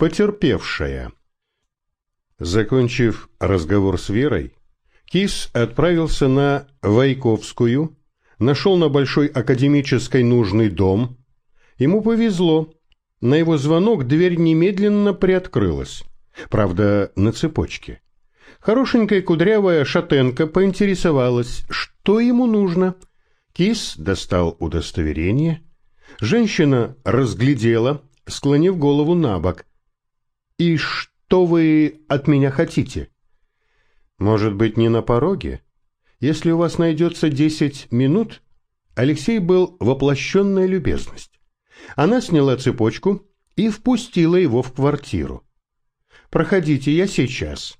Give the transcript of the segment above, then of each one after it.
Потерпевшая. Закончив разговор с Верой, Кис отправился на Вайковскую, нашел на Большой Академической нужный дом. Ему повезло. На его звонок дверь немедленно приоткрылась. Правда, на цепочке. Хорошенькая кудрявая шатенка поинтересовалась, что ему нужно. Кис достал удостоверение. Женщина разглядела, склонив голову на бок. «И что вы от меня хотите?» «Может быть, не на пороге? Если у вас найдется десять минут...» Алексей был воплощенная любезность. Она сняла цепочку и впустила его в квартиру. «Проходите, я сейчас».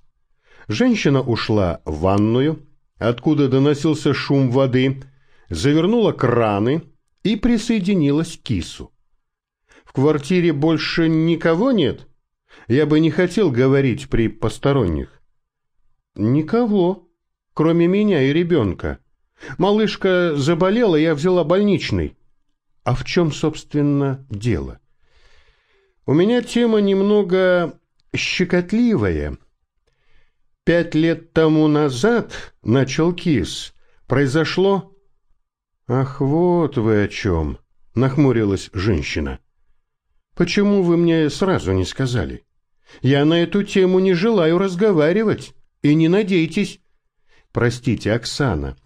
Женщина ушла в ванную, откуда доносился шум воды, завернула краны и присоединилась к кису. «В квартире больше никого нет?» Я бы не хотел говорить при посторонних. Никого, кроме меня и ребенка. Малышка заболела, я взяла больничный. А в чем, собственно, дело? У меня тема немного щекотливая. Пять лет тому назад, начал Кис, произошло... Ах, вот вы о чем, нахмурилась женщина. Почему вы мне сразу не сказали? Я на эту тему не желаю разговаривать, и не надейтесь. Простите, Оксана,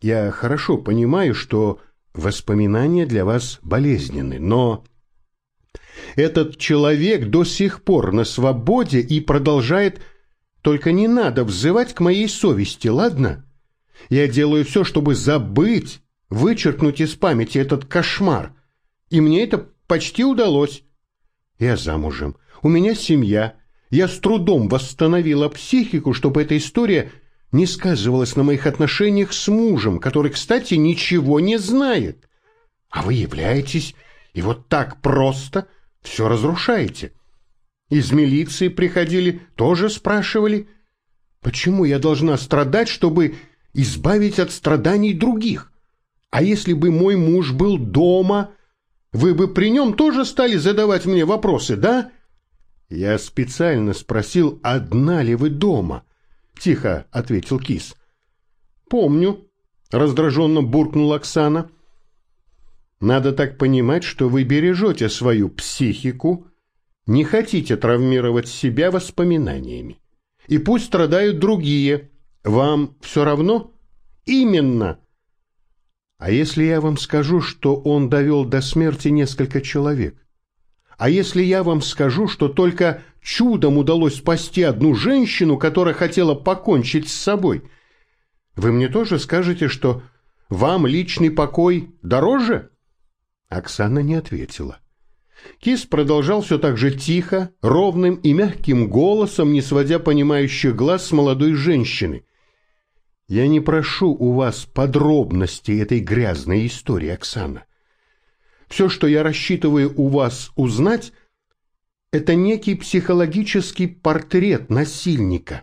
я хорошо понимаю, что воспоминания для вас болезненны, но... Этот человек до сих пор на свободе и продолжает... Только не надо взывать к моей совести, ладно? Я делаю все, чтобы забыть, вычеркнуть из памяти этот кошмар. И мне это почти удалось. Я замужем, у меня семья. Я с трудом восстановила психику, чтобы эта история не сказывалась на моих отношениях с мужем, который, кстати, ничего не знает. А вы являетесь и вот так просто все разрушаете. Из милиции приходили, тоже спрашивали, почему я должна страдать, чтобы избавить от страданий других? А если бы мой муж был дома, вы бы при нем тоже стали задавать мне вопросы, да? Я специально спросил, одна ли вы дома. Тихо ответил Кис. Помню, раздраженно буркнула Оксана. Надо так понимать, что вы бережете свою психику, не хотите травмировать себя воспоминаниями. И пусть страдают другие. Вам все равно? Именно. А если я вам скажу, что он довел до смерти несколько человек? А если я вам скажу, что только чудом удалось спасти одну женщину, которая хотела покончить с собой, вы мне тоже скажете, что вам личный покой дороже? Оксана не ответила. Кис продолжал все так же тихо, ровным и мягким голосом, не сводя понимающих глаз с молодой женщины. «Я не прошу у вас подробностей этой грязной истории, Оксана. Все, что я рассчитываю у вас узнать, это некий психологический портрет насильника.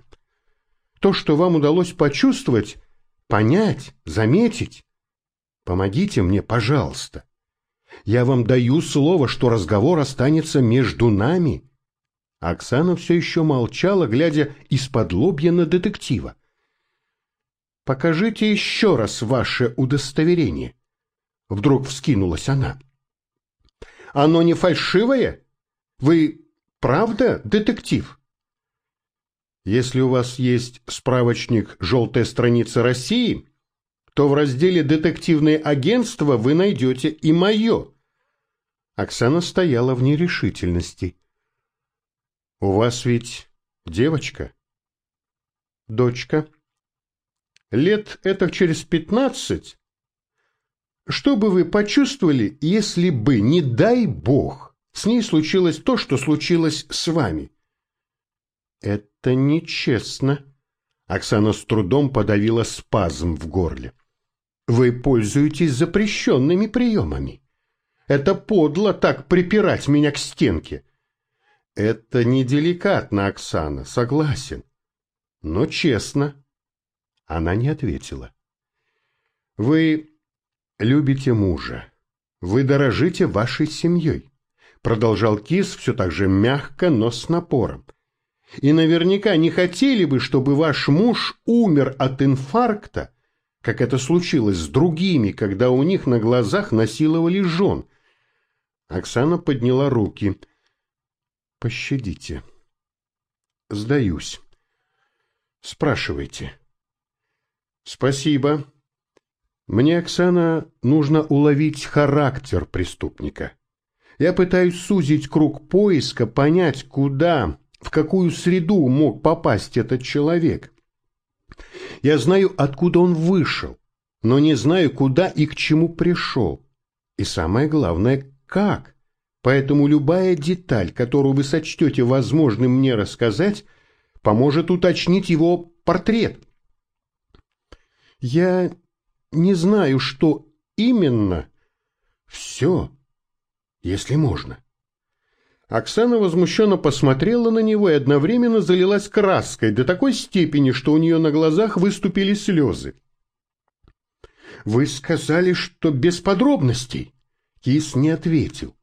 То, что вам удалось почувствовать, понять, заметить. Помогите мне, пожалуйста. Я вам даю слово, что разговор останется между нами. Оксана все еще молчала, глядя из-под лобья на детектива. «Покажите еще раз ваше удостоверение». Вдруг вскинулась она. Оно не фальшивое? Вы правда детектив? Если у вас есть справочник «Желтая страница России», то в разделе «Детективные агентства» вы найдете и мое. Оксана стояла в нерешительности. «У вас ведь девочка?» «Дочка». «Лет это через пятнадцать?» Что бы вы почувствовали, если бы, не дай бог, с ней случилось то, что случилось с вами? Это нечестно. Оксана с трудом подавила спазм в горле. Вы пользуетесь запрещенными приемами. Это подло так припирать меня к стенке. Это неделикатно, Оксана, согласен. Но честно. Она не ответила. Вы любите мужа, вы дорожите вашей семьей. продолжал Кис все так же мягко, но с напором. И наверняка не хотели бы, чтобы ваш муж умер от инфаркта, как это случилось с другими, когда у них на глазах насиловали жен. Оксана подняла руки. «Пощадите. Сдаюсь. Спрашивайте». «Спасибо. Мне, Оксана, нужно уловить характер преступника. Я пытаюсь сузить круг поиска, понять, куда, в какую среду мог попасть этот человек. Я знаю, откуда он вышел, но не знаю, куда и к чему пришел. И самое главное, как. Поэтому любая деталь, которую вы сочтете возможным мне рассказать, поможет уточнить его портрет. Я не знаю, что именно. Все, если можно. Оксана возмущенно посмотрела на него и одновременно залилась краской до такой степени, что у нее на глазах выступили слезы. «Вы сказали, что без подробностей?» Кис не ответил.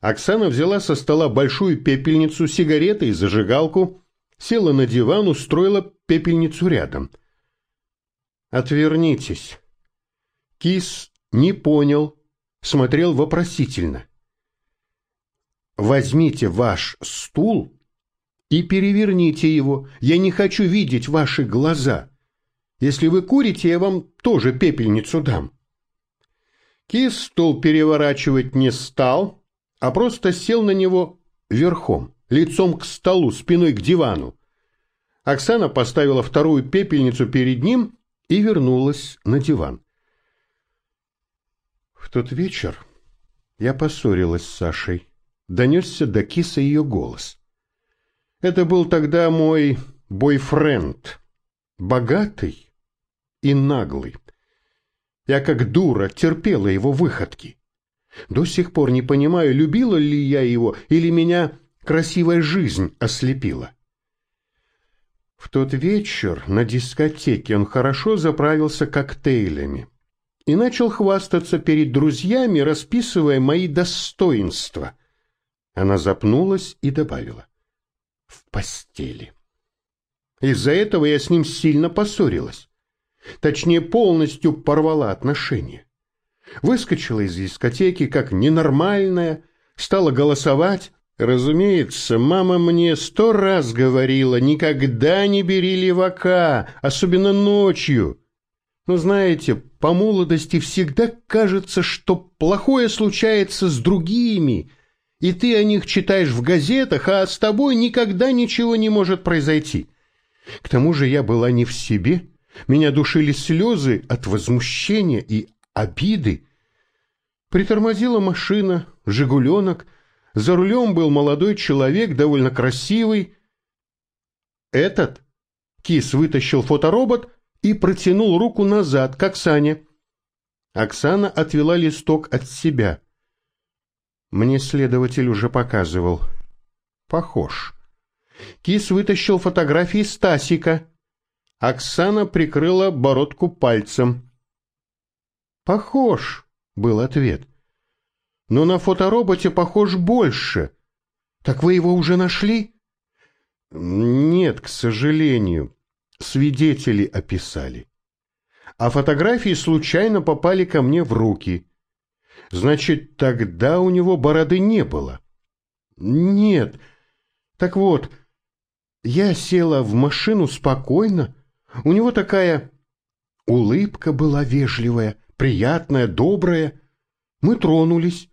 Оксана взяла со стола большую пепельницу, сигареты и зажигалку, села на диван, устроила пепельницу рядом. «Отвернитесь». Кис не понял, смотрел вопросительно. Возьмите ваш стул и переверните его. Я не хочу видеть ваши глаза. Если вы курите, я вам тоже пепельницу дам. Кис стул переворачивать не стал, а просто сел на него верхом, лицом к столу, спиной к дивану. Оксана поставила вторую пепельницу перед ним и вернулась на диван. В тот вечер я поссорилась с Сашей донесся до киса ее голос. Это был тогда мой бойфренд, богатый и наглый. Я как дура терпела его выходки. До сих пор не понимаю, любила ли я его или меня красивая жизнь ослепила. В тот вечер на дискотеке он хорошо заправился коктейлями и начал хвастаться перед друзьями, расписывая мои достоинства – она запнулась и добавила. В постели. Из-за этого я с ним сильно поссорилась. Точнее, полностью порвала отношения. Выскочила из дискотеки как ненормальная, стала голосовать. Разумеется, мама мне сто раз говорила, никогда не бери левака, особенно ночью. Но знаете, по молодости всегда кажется, что плохое случается с другими, и ты о них читаешь в газетах, а с тобой никогда ничего не может произойти. К тому же я была не в себе, меня душили слезы от возмущения и обиды. Притормозила машина, «Жигуленок», за рулем был молодой человек, довольно красивый. Этот Кис вытащил фоторобот и протянул руку назад, как Саня. Оксана отвела листок от себя. Мне следователь уже показывал. Похож. Кис вытащил фотографии Стасика. Оксана прикрыла бородку пальцем. Похож, был ответ. Но на фотороботе похож больше. Так вы его уже нашли? Нет, к сожалению. Свидетели описали. А фотографии случайно попали ко мне в руки. Значит, тогда у него бороды не было. Нет. Так вот, я села в машину спокойно. У него такая улыбка была вежливая, приятная, добрая. Мы тронулись.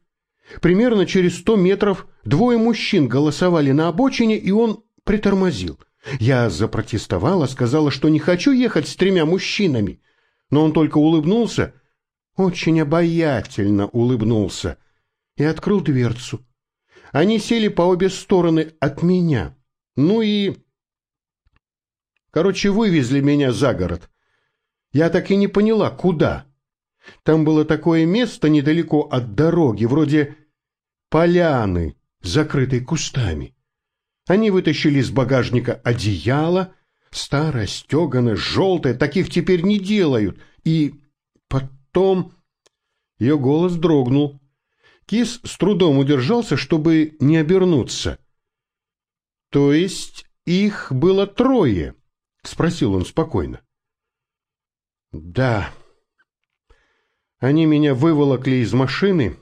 Примерно через сто метров двое мужчин голосовали на обочине, и он притормозил. Я запротестовала, сказала, что не хочу ехать с тремя мужчинами. Но он только улыбнулся очень обаятельно улыбнулся и открыл дверцу. Они сели по обе стороны от меня. Ну и... Короче, вывезли меня за город. Я так и не поняла, куда. Там было такое место недалеко от дороги, вроде поляны, закрытой кустами. Они вытащили из багажника одеяло, старое, стеганое, желтое, таких теперь не делают, и потом... Ее голос дрогнул. Кис с трудом удержался, чтобы не обернуться. «То есть их было трое?» — спросил он спокойно. «Да. Они меня выволокли из машины,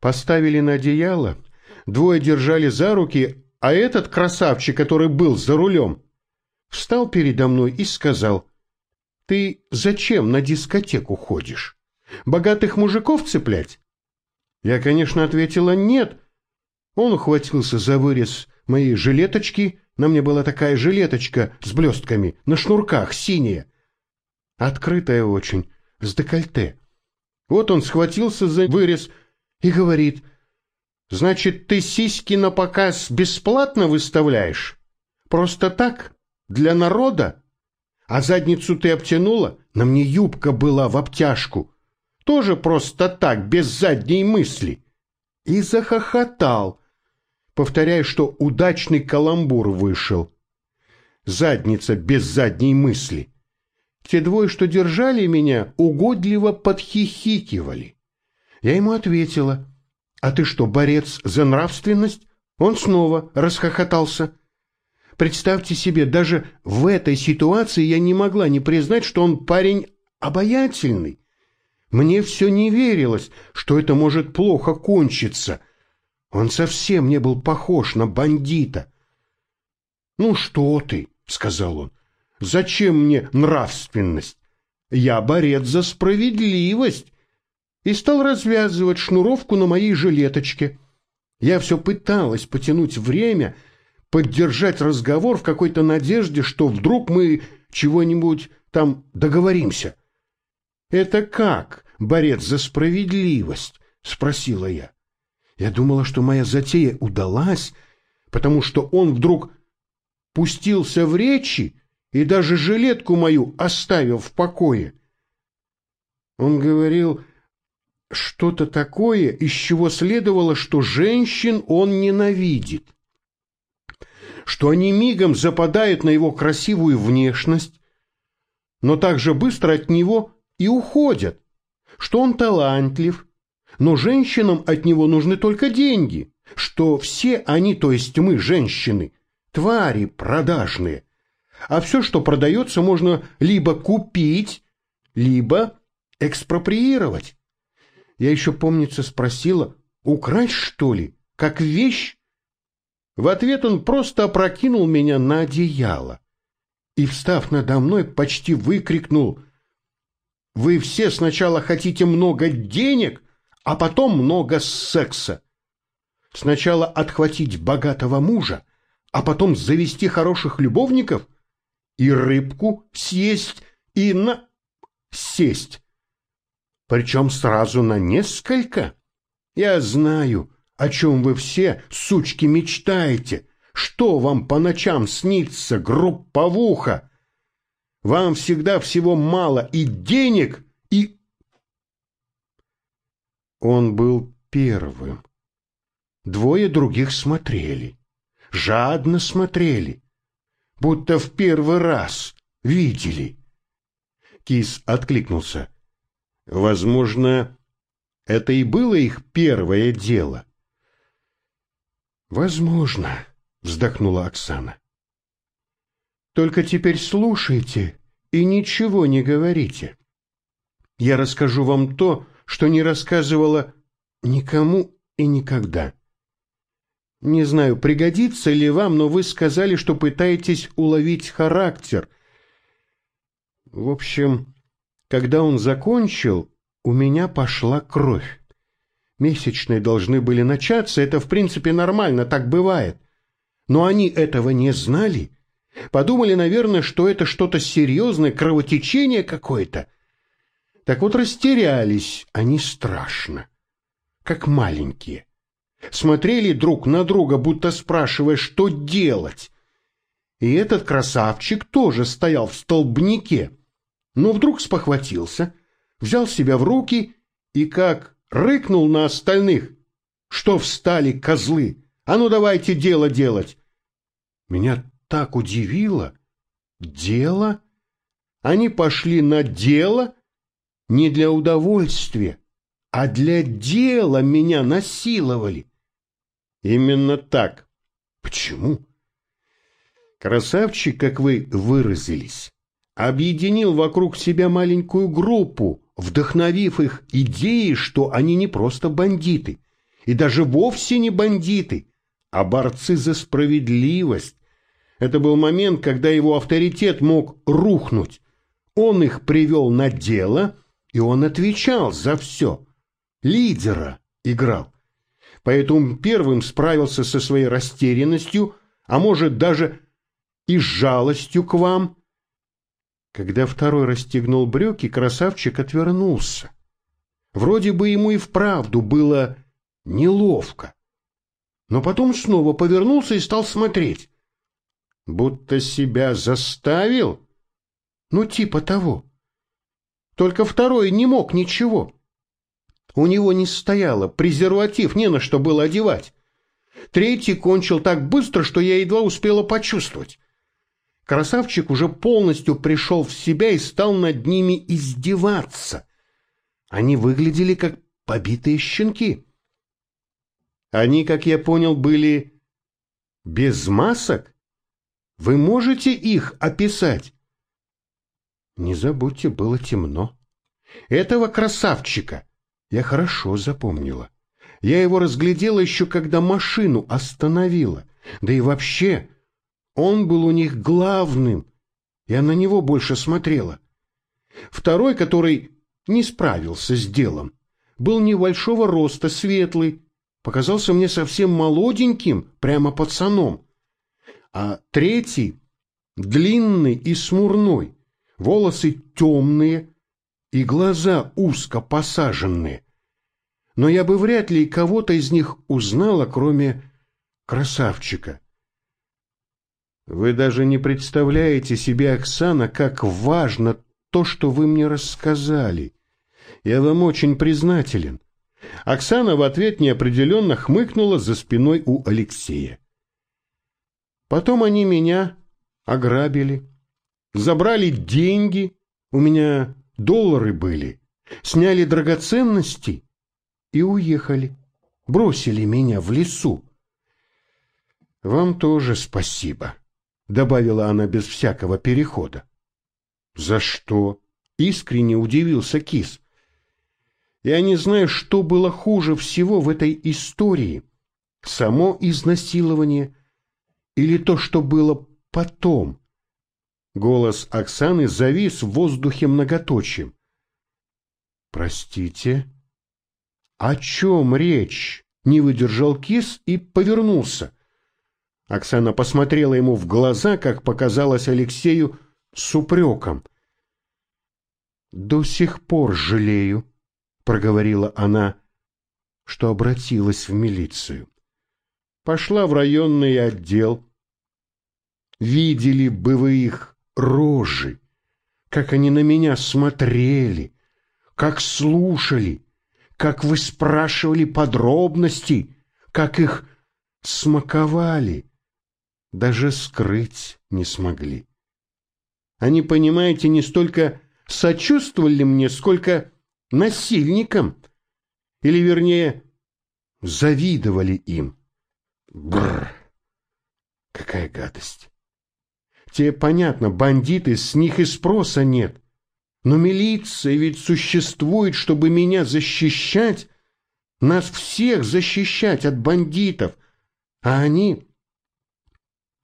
поставили на одеяло, двое держали за руки, а этот красавчик, который был за рулем, встал передо мной и сказал, «Ты зачем на дискотеку ходишь? Богатых мужиков цеплять?» Я, конечно, ответила «нет». Он ухватился за вырез моей жилеточки, на мне была такая жилеточка с блестками, на шнурках, синяя. Открытая очень, с декольте. Вот он схватился за вырез и говорит, «Значит, ты сиськи на показ бесплатно выставляешь? Просто так? Для народа? А задницу ты обтянула? На мне юбка была в обтяжку тоже просто так, без задней мысли. И захохотал, повторяя, что удачный каламбур вышел. Задница без задней мысли. Те двое, что держали меня, угодливо подхихикивали. Я ему ответила, «А ты что, борец за нравственность?» Он снова расхохотался. Представьте себе, даже в этой ситуации я не могла не признать, что он парень обаятельный, мне все не верилось, что это может плохо кончиться. Он совсем не был похож на бандита. «Ну что ты?» — сказал он. «Зачем мне нравственность? Я борец за справедливость!» И стал развязывать шнуровку на моей жилеточке. Я все пыталась потянуть время, поддержать разговор в какой-то надежде, что вдруг мы чего-нибудь там договоримся. «Это как, борец за справедливость?» — спросила я. Я думала, что моя затея удалась, потому что он вдруг пустился в речи и даже жилетку мою оставил в покое. Он говорил что-то такое, из чего следовало, что женщин он ненавидит, что они мигом западают на его красивую внешность, но также быстро от него и уходят, что он талантлив, но женщинам от него нужны только деньги, что все они, то есть мы, женщины, твари продажные, а все, что продается, можно либо купить, либо экспроприировать. Я еще, помнится, спросила, украсть, что ли, как вещь? В ответ он просто опрокинул меня на одеяло и, встав надо мной, почти выкрикнул вы все сначала хотите много денег, а потом много секса. Сначала отхватить богатого мужа, а потом завести хороших любовников и рыбку съесть, и на... сесть. Причем сразу на несколько. Я знаю, о чем вы все, сучки, мечтаете. Что вам по ночам снится, групповуха? Вам всегда всего мало и денег, и... Он был первым. Двое других смотрели, жадно смотрели, будто в первый раз видели. Кис откликнулся. Возможно, это и было их первое дело. Возможно, вздохнула Оксана. Только теперь слушайте и ничего не говорите. Я расскажу вам то, что не рассказывала никому и никогда. Не знаю, пригодится ли вам, но вы сказали, что пытаетесь уловить характер. В общем, когда он закончил, у меня пошла кровь. Месячные должны были начаться, это в принципе нормально, так бывает. Но они этого не знали Подумали, наверное, что это что-то серьезное, кровотечение какое-то. Так вот растерялись они страшно, как маленькие. Смотрели друг на друга, будто спрашивая, что делать. И этот красавчик тоже стоял в столбнике, но вдруг спохватился, взял себя в руки и как рыкнул на остальных. Что встали, козлы? А ну давайте дело делать. Меня так удивило. Дело? Они пошли на дело не для удовольствия, а для дела меня насиловали. Именно так. Почему? Красавчик, как вы выразились, объединил вокруг себя маленькую группу, вдохновив их идеей, что они не просто бандиты, и даже вовсе не бандиты, а борцы за справедливость. Это был момент, когда его авторитет мог рухнуть. Он их привел на дело, и он отвечал за все. Лидера играл. Поэтому первым справился со своей растерянностью, а может даже и с жалостью к вам. Когда второй расстегнул брюки, красавчик отвернулся. Вроде бы ему и вправду было неловко. Но потом снова повернулся и стал смотреть. Будто себя заставил? Ну, типа того. Только второй не мог ничего. У него не стояло, презерватив не на что было одевать. Третий кончил так быстро, что я едва успела почувствовать. Красавчик уже полностью пришел в себя и стал над ними издеваться. Они выглядели как побитые щенки. Они, как я понял, были без масок? Вы можете их описать? Не забудьте, было темно. Этого красавчика я хорошо запомнила. Я его разглядела еще, когда машину остановила. Да и вообще, он был у них главным. Я на него больше смотрела. Второй, который не справился с делом, был небольшого роста, светлый, показался мне совсем молоденьким, прямо пацаном. А третий — длинный и смурной, волосы темные и глаза узко посаженные. Но я бы вряд ли кого-то из них узнала, кроме красавчика. Вы даже не представляете себе, Оксана, как важно то, что вы мне рассказали. Я вам очень признателен. Оксана в ответ неопределенно хмыкнула за спиной у Алексея. Потом они меня ограбили, забрали деньги, у меня доллары были, сняли драгоценности и уехали, бросили меня в лесу. Вам тоже спасибо. — добавила она без всякого перехода. «За что?» — искренне удивился Кис. «Я не знаю, что было хуже всего в этой истории. Само изнасилование или то, что было потом?» Голос Оксаны завис в воздухе многоточием. «Простите?» «О чем речь?» — не выдержал Кис и повернулся. Оксана посмотрела ему в глаза, как показалось Алексею, с упреком. «До сих пор жалею», — проговорила она, — что обратилась в милицию. Пошла в районный отдел. Видели бы вы их рожи, как они на меня смотрели, как слушали, как вы спрашивали подробности, как их смаковали даже скрыть не смогли. Они, понимаете, не столько сочувствовали мне, сколько насильникам, или, вернее, завидовали им. Бррр, какая гадость. Те, понятно, бандиты, с них и спроса нет. Но милиция ведь существует, чтобы меня защищать, нас всех защищать от бандитов, а они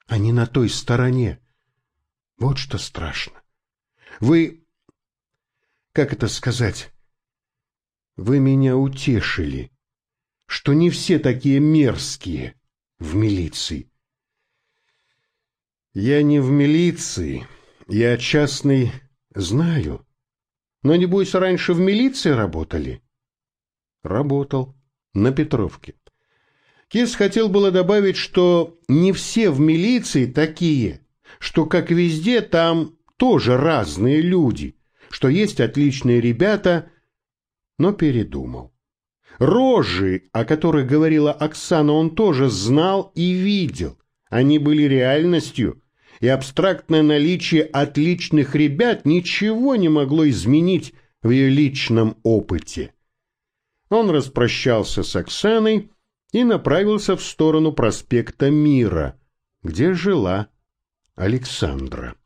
они на той стороне. Вот что страшно. Вы... Как это сказать? Вы меня утешили, что не все такие мерзкие в милиции. Я не в милиции, я частный знаю. Но, небось, раньше в милиции работали? Работал. На Петровке. Кис хотел было добавить, что не все в милиции такие, что, как везде, там тоже разные люди, что есть отличные ребята, но передумал. Рожи, о которых говорила Оксана, он тоже знал и видел. Они были реальностью, и абстрактное наличие отличных ребят ничего не могло изменить в ее личном опыте. Он распрощался с Оксаной и направился в сторону проспекта Мира, где жила Александра.